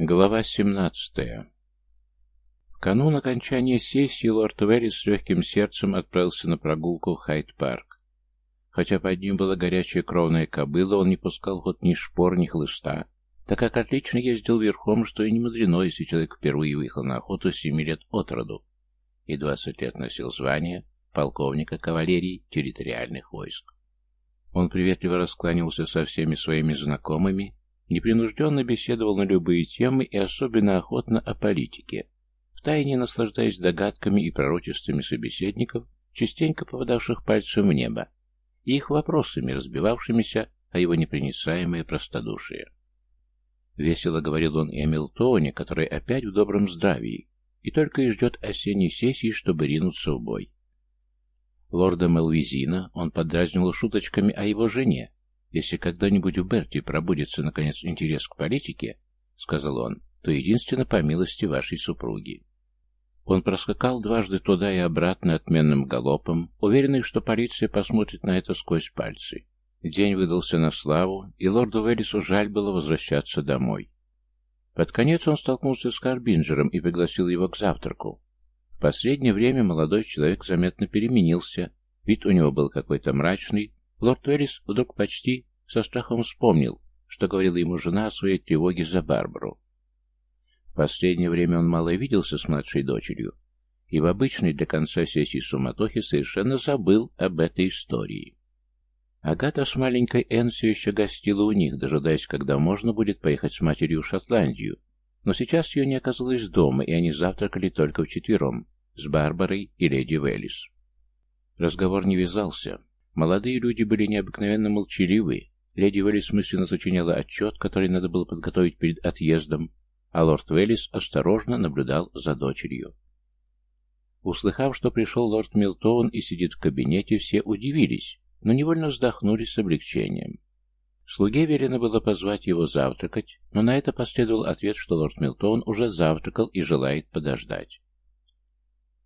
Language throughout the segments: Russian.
Глава 17. В канун окончания сессии лорд Уэллис с легким сердцем отправился на прогулку в Хайд-парк. Хотя под ним была горячая кровная кобыла, он не пускал ход ни шпор, ни хлыста, так как отлично ездил верхом, что и не мудрено, если человек впервые выехал на охоту семи лет от роду и двадцать лет носил звание полковника кавалерии территориальных войск. Он приветливо раскланялся со всеми своими знакомыми непринужденно беседовал на любые темы и особенно охотно о политике, втайне наслаждаясь догадками и пророчествами собеседников, частенько попадавших пальцем в небо, и их вопросами, разбивавшимися о его непроницаемое простодушие. Весело говорил он и о Милтоне, который опять в добром здравии, и только и ждет осенней сессии, чтобы ринуться в бой. Лорда Мелвизина он подразнивал шуточками о его жене, «Если когда-нибудь у Берти пробудется, наконец, интерес к политике, — сказал он, — то единственно по милости вашей супруги». Он проскакал дважды туда и обратно отменным галопом, уверенный, что полиция посмотрит на это сквозь пальцы. День выдался на славу, и лорду Веллису жаль было возвращаться домой. Под конец он столкнулся с Карбинджером и пригласил его к завтраку. В последнее время молодой человек заметно переменился, вид у него был какой-то мрачный, Лорд Уэллис вдруг почти со страхом вспомнил, что говорила ему жена о своей тревоге за Барбару. В последнее время он мало виделся с младшей дочерью, и в обычной для конца сессии суматохе совершенно забыл об этой истории. Агата с маленькой Энн все еще гостила у них, дожидаясь, когда можно будет поехать с матерью в Шотландию, но сейчас ее не оказалось дома, и они завтракали только вчетвером, с Барбарой и леди Веллис. Разговор не вязался, Молодые люди были необыкновенно молчаливы. Леди Веллис мысленно сочиняла отчет, который надо было подготовить перед отъездом, а лорд Веллис осторожно наблюдал за дочерью. Услыхав, что пришел лорд Милтон и сидит в кабинете, все удивились, но невольно вздохнули с облегчением. Слуге велено было позвать его завтракать, но на это последовал ответ, что лорд Милтон уже завтракал и желает подождать.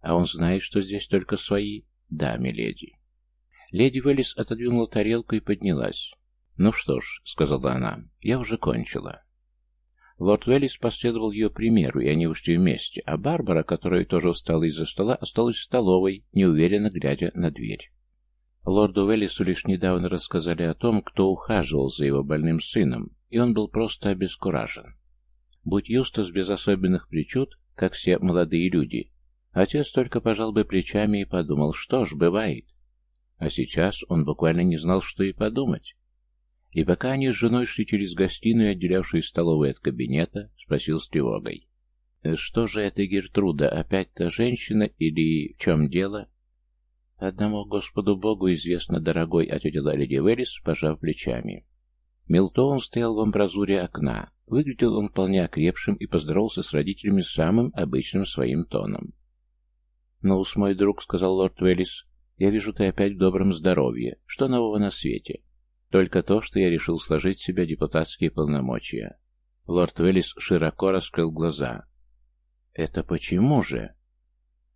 «А он знает, что здесь только свои?» «Да, миледи». Леди Веллис отодвинула тарелку и поднялась. «Ну что ж», — сказала она, — «я уже кончила». Лорд Веллис последовал ее примеру, и они ушли вместе, а Барбара, которая тоже встала из-за стола, осталась в столовой, неуверенно глядя на дверь. Лорду Веллису лишь недавно рассказали о том, кто ухаживал за его больным сыном, и он был просто обескуражен. Будь Юстас без особенных причуд, как все молодые люди, отец только пожал бы плечами и подумал, что ж, бывает. А сейчас он буквально не знал, что и подумать. И пока они с женой шли через гостиную, отделявшую столовую от кабинета, спросил с тревогой. «Э, «Что же это, Гертруда, опять та женщина или в чем дело?» «Одному Господу Богу известно, дорогой», — ответила леди Верис, пожав плечами. Милтон стоял в амбразуре окна. Выглядел он вполне окрепшим и поздоровался с родителями самым обычным своим тоном. «Ну, мой друг», — сказал лорд Веллис, я вижу, ты опять в добром здоровье. Что нового на свете? Только то, что я решил сложить в себя депутатские полномочия. Лорд Уэллис широко раскрыл глаза. Это почему же?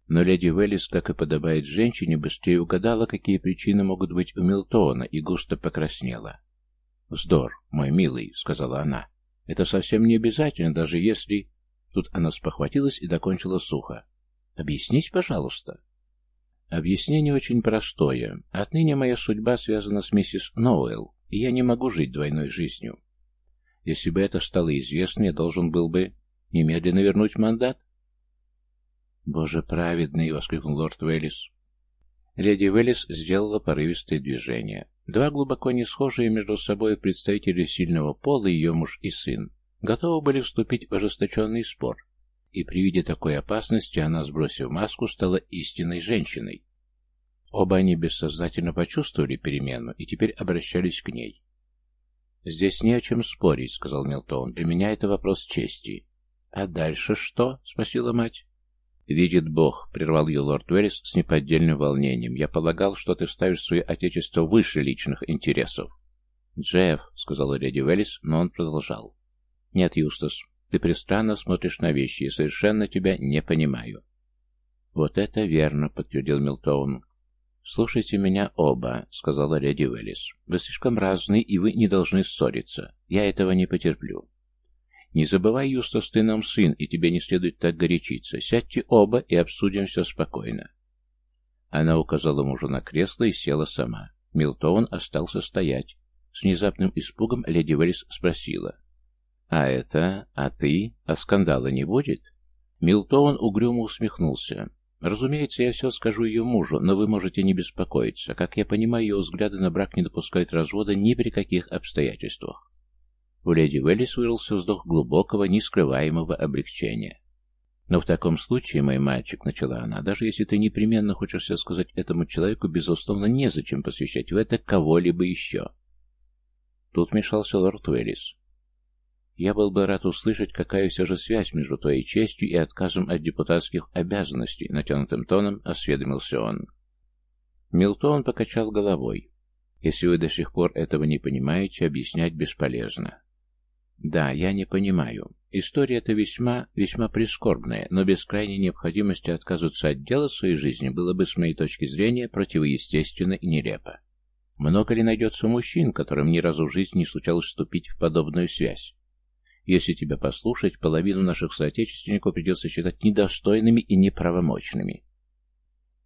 Но леди Уэллис, как и подобает женщине, быстрее угадала, какие причины могут быть у Милтона, и густо покраснела. «Вздор, мой милый», — сказала она. «Это совсем не обязательно, даже если...» Тут она спохватилась и докончила сухо. «Объяснись, пожалуйста». Объяснение очень простое. Отныне моя судьба связана с миссис Ноуэлл, и я не могу жить двойной жизнью. Если бы это стало известно, я должен был бы немедленно вернуть мандат. «Боже праведный!» — воскликнул лорд Веллис. Леди Веллис сделала порывистое движение. Два глубоко не схожие между собой представители сильного пола, ее муж и сын, готовы были вступить в ожесточенный спор, и при виде такой опасности она, сбросив маску, стала истинной женщиной. Оба они бессознательно почувствовали перемену и теперь обращались к ней. «Здесь не о чем спорить», — сказал Милтон. «Для меня это вопрос чести». «А дальше что?» — спросила мать. «Видит Бог», — прервал ее лорд Уэллис с неподдельным волнением. «Я полагал, что ты ставишь свое отечество выше личных интересов». «Джефф», — сказала леди Уэллис, но он продолжал. «Нет, Юстас, ты пристранно смотришь на вещи, и совершенно тебя не понимаю. Вот это верно, подтвердил Милтоун. «Слушайте меня оба», — сказала леди Уэллис. «Вы слишком разные, и вы не должны ссориться. Я этого не потерплю. Не забывай, Юстас, ты нам сын, и тебе не следует так горячиться. Сядьте оба и обсудим все спокойно. Она указала мужу на кресло и села сама. Милтон остался стоять. С внезапным испугом леди Вэлис спросила. «А это? А ты? А скандала не будет?» Милтон угрюмо усмехнулся. «Разумеется, я все скажу ее мужу, но вы можете не беспокоиться. Как я понимаю, ее взгляды на брак не допускают развода ни при каких обстоятельствах». У леди Веллис вырвался вздох глубокого, нескрываемого облегчения. «Но в таком случае, мой мальчик, — начала она, — даже если ты непременно хочешь все сказать этому человеку, безусловно, незачем посвящать в это кого-либо еще». Тут вмешался лорд Уэллис. «Я был бы рад услышать, какая все же связь между твоей честью и отказом от депутатских обязанностей», — натянутым тоном осведомился он. Милтон покачал головой. «Если вы до сих пор этого не понимаете, объяснять бесполезно. Да, я не понимаю. История эта весьма, весьма прискорбная, но без крайней необходимости отказываться от дела своей жизни было бы, с моей точки зрения, противоестественно и нелепо. Много ли найдется мужчин, которым ни разу в жизни не случалось вступить в подобную связь? Если тебя послушать, половину наших соотечественников придется считать недостойными и неправомочными.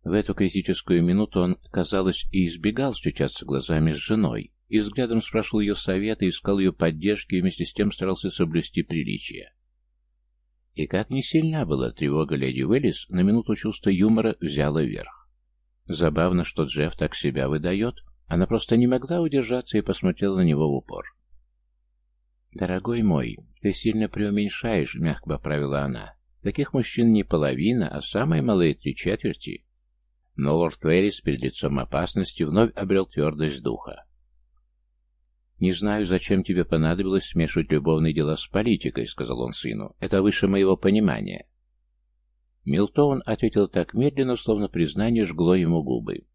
В эту критическую минуту он, казалось, и избегал встречаться глазами с женой, и взглядом спрашивал ее совета, искал ее поддержки и вместе с тем старался соблюсти приличие. И как не сильна была тревога леди Уэллис, на минуту чувство юмора взяло верх. Забавно, что Джефф так себя выдает. Она просто не могла удержаться и посмотрела на него в упор. «Дорогой мой, ты сильно преуменьшаешь», — мягко поправила она. «Таких мужчин не половина, а самые малые три четверти». Но лорд Уэллис перед лицом опасности вновь обрел твердость духа. «Не знаю, зачем тебе понадобилось смешивать любовные дела с политикой», — сказал он сыну. «Это выше моего понимания». Милтон ответил так медленно, словно признание жгло ему губы.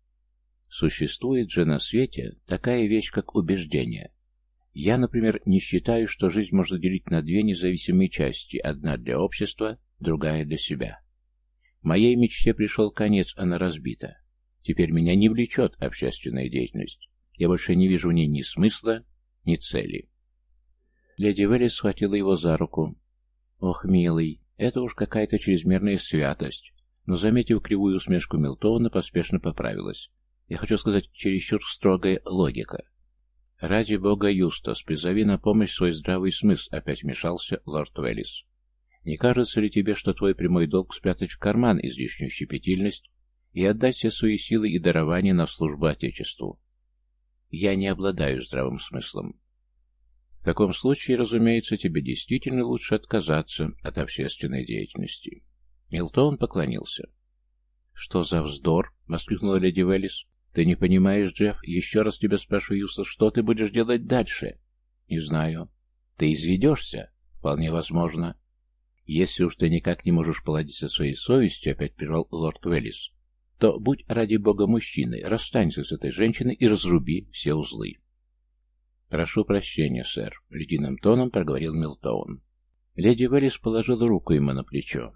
«Существует же на свете такая вещь, как убеждение. Я, например, не считаю, что жизнь можно делить на две независимые части, одна для общества, другая для себя. Моей мечте пришел конец, она разбита. Теперь меня не влечет общественная деятельность. Я больше не вижу в ней ни смысла, ни цели. Леди Велли схватила его за руку. «Ох, милый, это уж какая-то чрезмерная святость». Но, заметив кривую усмешку Милтона, поспешно поправилась. Я хочу сказать, чересчур строгая логика. «Ради бога, Юстас, призови на помощь свой здравый смысл», — опять вмешался лорд Веллис. «Не кажется ли тебе, что твой прямой долг спрятать в карман излишнюю щепетильность и отдать все свои силы и дарования на службу Отечеству? Я не обладаю здравым смыслом. В таком случае, разумеется, тебе действительно лучше отказаться от общественной деятельности. Милтон поклонился. «Что за вздор?» — воскликнула леди Веллис. «Ты не понимаешь, Джефф? Еще раз тебя спрашиваю, Юстас, что ты будешь делать дальше?» «Не знаю. Ты изведешься?» «Вполне возможно». «Если уж ты никак не можешь поладить со своей совестью», — опять прервал лорд Веллис, то будь ради бога мужчиной, расстанься с этой женщиной и разруби все узлы. «Прошу прощения, сэр», — ледяным тоном проговорил Милтоун. Леди Веллис положила руку ему на плечо.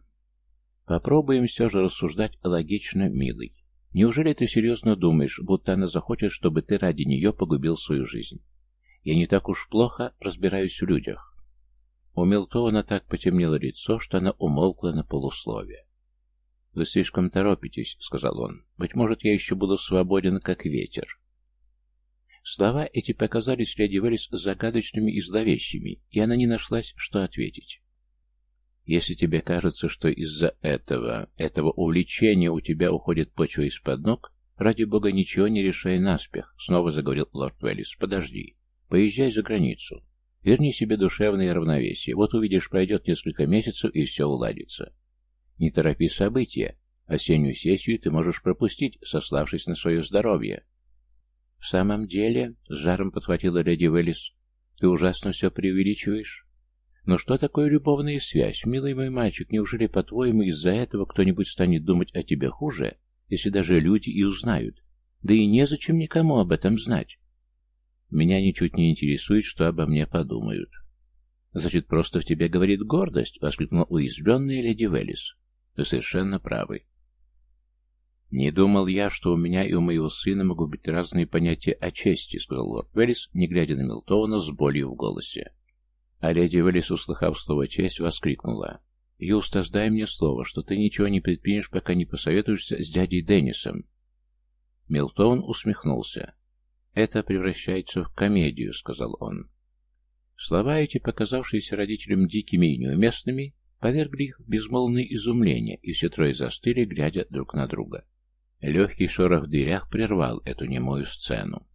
«Попробуем все же рассуждать логично, милый. Неужели ты серьезно думаешь, будто она захочет, чтобы ты ради нее погубил свою жизнь? Я не так уж плохо разбираюсь в людях». У Милтона так потемнело лицо, что она умолкла на полусловие. «Вы слишком торопитесь», — сказал он. «Быть может, я еще буду свободен, как ветер». Слова эти показались леди Веллис загадочными и зловещими, и она не нашлась, что ответить. «Если тебе кажется, что из-за этого, этого увлечения у тебя уходит почва из-под ног, ради бога ничего не решай наспех», — снова заговорил лорд Веллис. «Подожди. Поезжай за границу. Верни себе душевное равновесие. Вот увидишь, пройдет несколько месяцев, и все уладится. Не торопи события. Осеннюю сессию ты можешь пропустить, сославшись на свое здоровье. В самом деле, с жаром подхватила леди Веллис, ты ужасно все преувеличиваешь. Но что такое любовная связь, милый мой мальчик? Неужели, по-твоему, из-за этого кто-нибудь станет думать о тебе хуже, если даже люди и узнают? Да и незачем никому об этом знать. Меня ничуть не интересует, что обо мне подумают. Значит, просто в тебе говорит гордость, воскликнула уязвленная леди Веллис. Вы совершенно правы. Не думал я, что у меня и у моего сына могут быть разные понятия о чести, сказал лорд Веллис, не глядя на Милтона с болью в голосе. А леди Велис, услыхав слово «честь», воскликнула. «Юстас, дай мне слово, что ты ничего не предпримешь, пока не посоветуешься с дядей Деннисом». Милтон усмехнулся. «Это превращается в комедию», — сказал он. Слова эти, показавшиеся родителям дикими и неуместными, повергли их в безмолвное изумление, и все трое застыли, глядя друг на друга. Легкий шорох в дверях прервал эту немую сцену.